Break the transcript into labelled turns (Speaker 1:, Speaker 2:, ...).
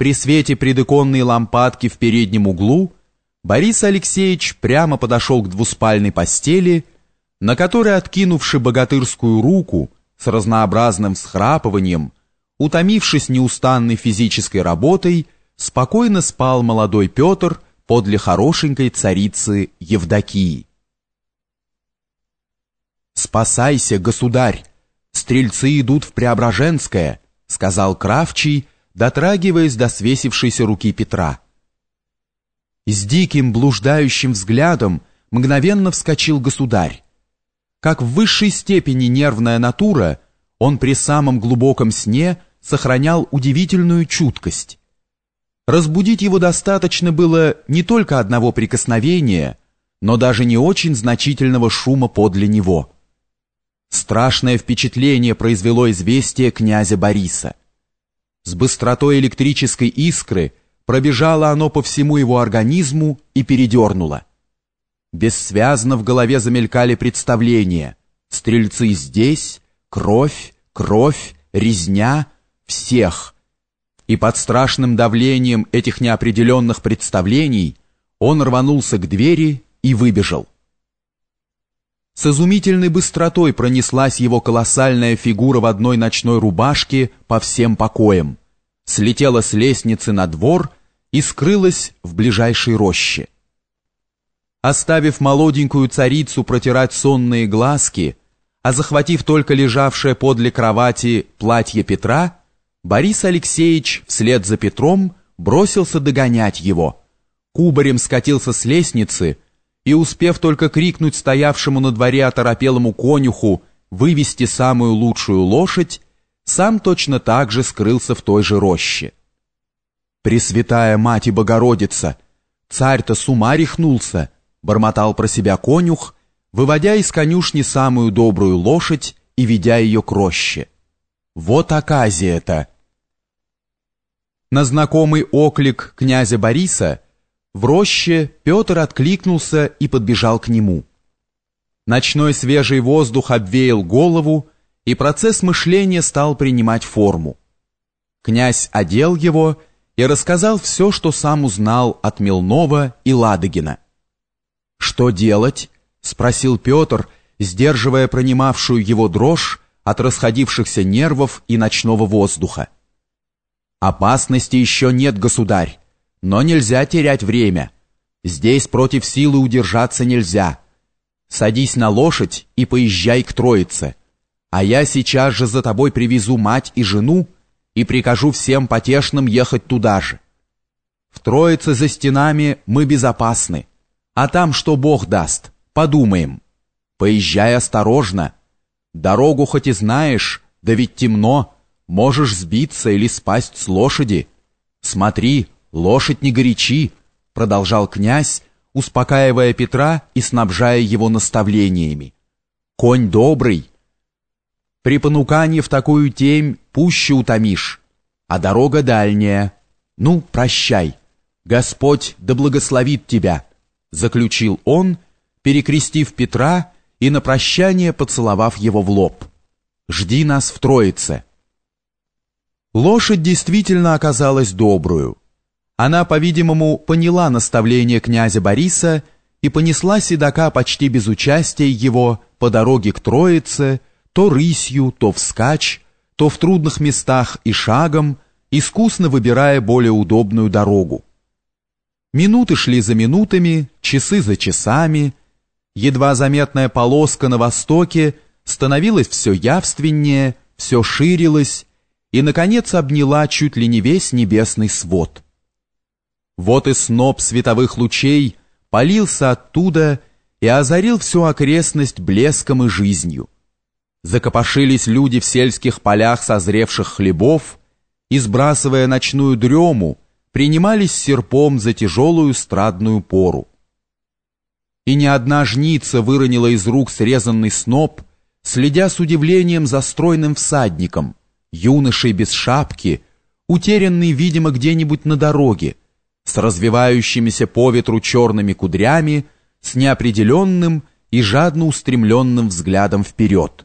Speaker 1: При свете предыконной лампадки в переднем углу Борис Алексеевич прямо подошел к двуспальной постели, на которой, откинувши богатырскую руку с разнообразным всхрапыванием, утомившись неустанной физической работой, спокойно спал молодой Петр подле хорошенькой царицы Евдокии. «Спасайся, государь! Стрельцы идут в Преображенское!» — сказал Кравчий, дотрагиваясь до свесившейся руки Петра. С диким блуждающим взглядом мгновенно вскочил государь. Как в высшей степени нервная натура, он при самом глубоком сне сохранял удивительную чуткость. Разбудить его достаточно было не только одного прикосновения, но даже не очень значительного шума подле него. Страшное впечатление произвело известие князя Бориса. С быстротой электрической искры пробежало оно по всему его организму и передернуло. Бессвязно в голове замелькали представления. Стрельцы здесь, кровь, кровь, резня, всех. И под страшным давлением этих неопределенных представлений он рванулся к двери и выбежал. С изумительной быстротой пронеслась его колоссальная фигура в одной ночной рубашке по всем покоям, слетела с лестницы на двор и скрылась в ближайшей роще. Оставив молоденькую царицу протирать сонные глазки, а захватив только лежавшее подле кровати платье Петра, Борис Алексеевич вслед за Петром бросился догонять его. Кубарем скатился с лестницы и, успев только крикнуть стоявшему на дворе оторопелому конюху вывести самую лучшую лошадь, сам точно так же скрылся в той же роще. «Пресвятая мать и Богородица! Царь-то с ума рехнулся!» — бормотал про себя конюх, выводя из конюшни самую добрую лошадь и ведя ее к роще. «Вот оказия-то!» На знакомый оклик князя Бориса — в роще Петр откликнулся и подбежал к нему. Ночной свежий воздух обвеял голову, и процесс мышления стал принимать форму. Князь одел его и рассказал все, что сам узнал от Милнова и Ладогина. «Что делать?» — спросил Петр, сдерживая пронимавшую его дрожь от расходившихся нервов и ночного воздуха. «Опасности еще нет, государь. Но нельзя терять время. Здесь против силы удержаться нельзя. Садись на лошадь и поезжай к Троице. А я сейчас же за тобой привезу мать и жену и прикажу всем потешным ехать туда же. В Троице за стенами мы безопасны. А там что Бог даст, подумаем. Поезжай осторожно. Дорогу хоть и знаешь, да ведь темно, можешь сбиться или спасть с лошади. Смотри, «Лошадь не горячи», — продолжал князь, успокаивая Петра и снабжая его наставлениями. «Конь добрый. При понукании в такую темь пуще утомишь, а дорога дальняя. Ну, прощай. Господь да благословит тебя», — заключил он, перекрестив Петра и на прощание поцеловав его в лоб. «Жди нас в Троице». Лошадь действительно оказалась добрую. Она, по-видимому, поняла наставление князя Бориса и понесла седока почти без участия его по дороге к Троице, то рысью, то вскачь, то в трудных местах и шагом, искусно выбирая более удобную дорогу. Минуты шли за минутами, часы за часами, едва заметная полоска на востоке становилась все явственнее, все ширилась и, наконец, обняла чуть ли не весь небесный свод. Вот и сноп световых лучей полился оттуда и озарил всю окрестность блеском и жизнью. Закопошились люди в сельских полях созревших хлебов и, сбрасывая ночную дрему, принимались серпом за тяжелую страдную пору. И ни одна жница выронила из рук срезанный сноп, следя с удивлением за стройным всадником, юношей без шапки, утерянный, видимо, где-нибудь на дороге, с развивающимися по ветру черными кудрями, с неопределенным и жадно устремленным взглядом вперед.